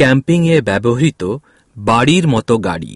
ক্যাম্পিংয়ে ব্যবহৃত বাড়ির মতো গাড়ি।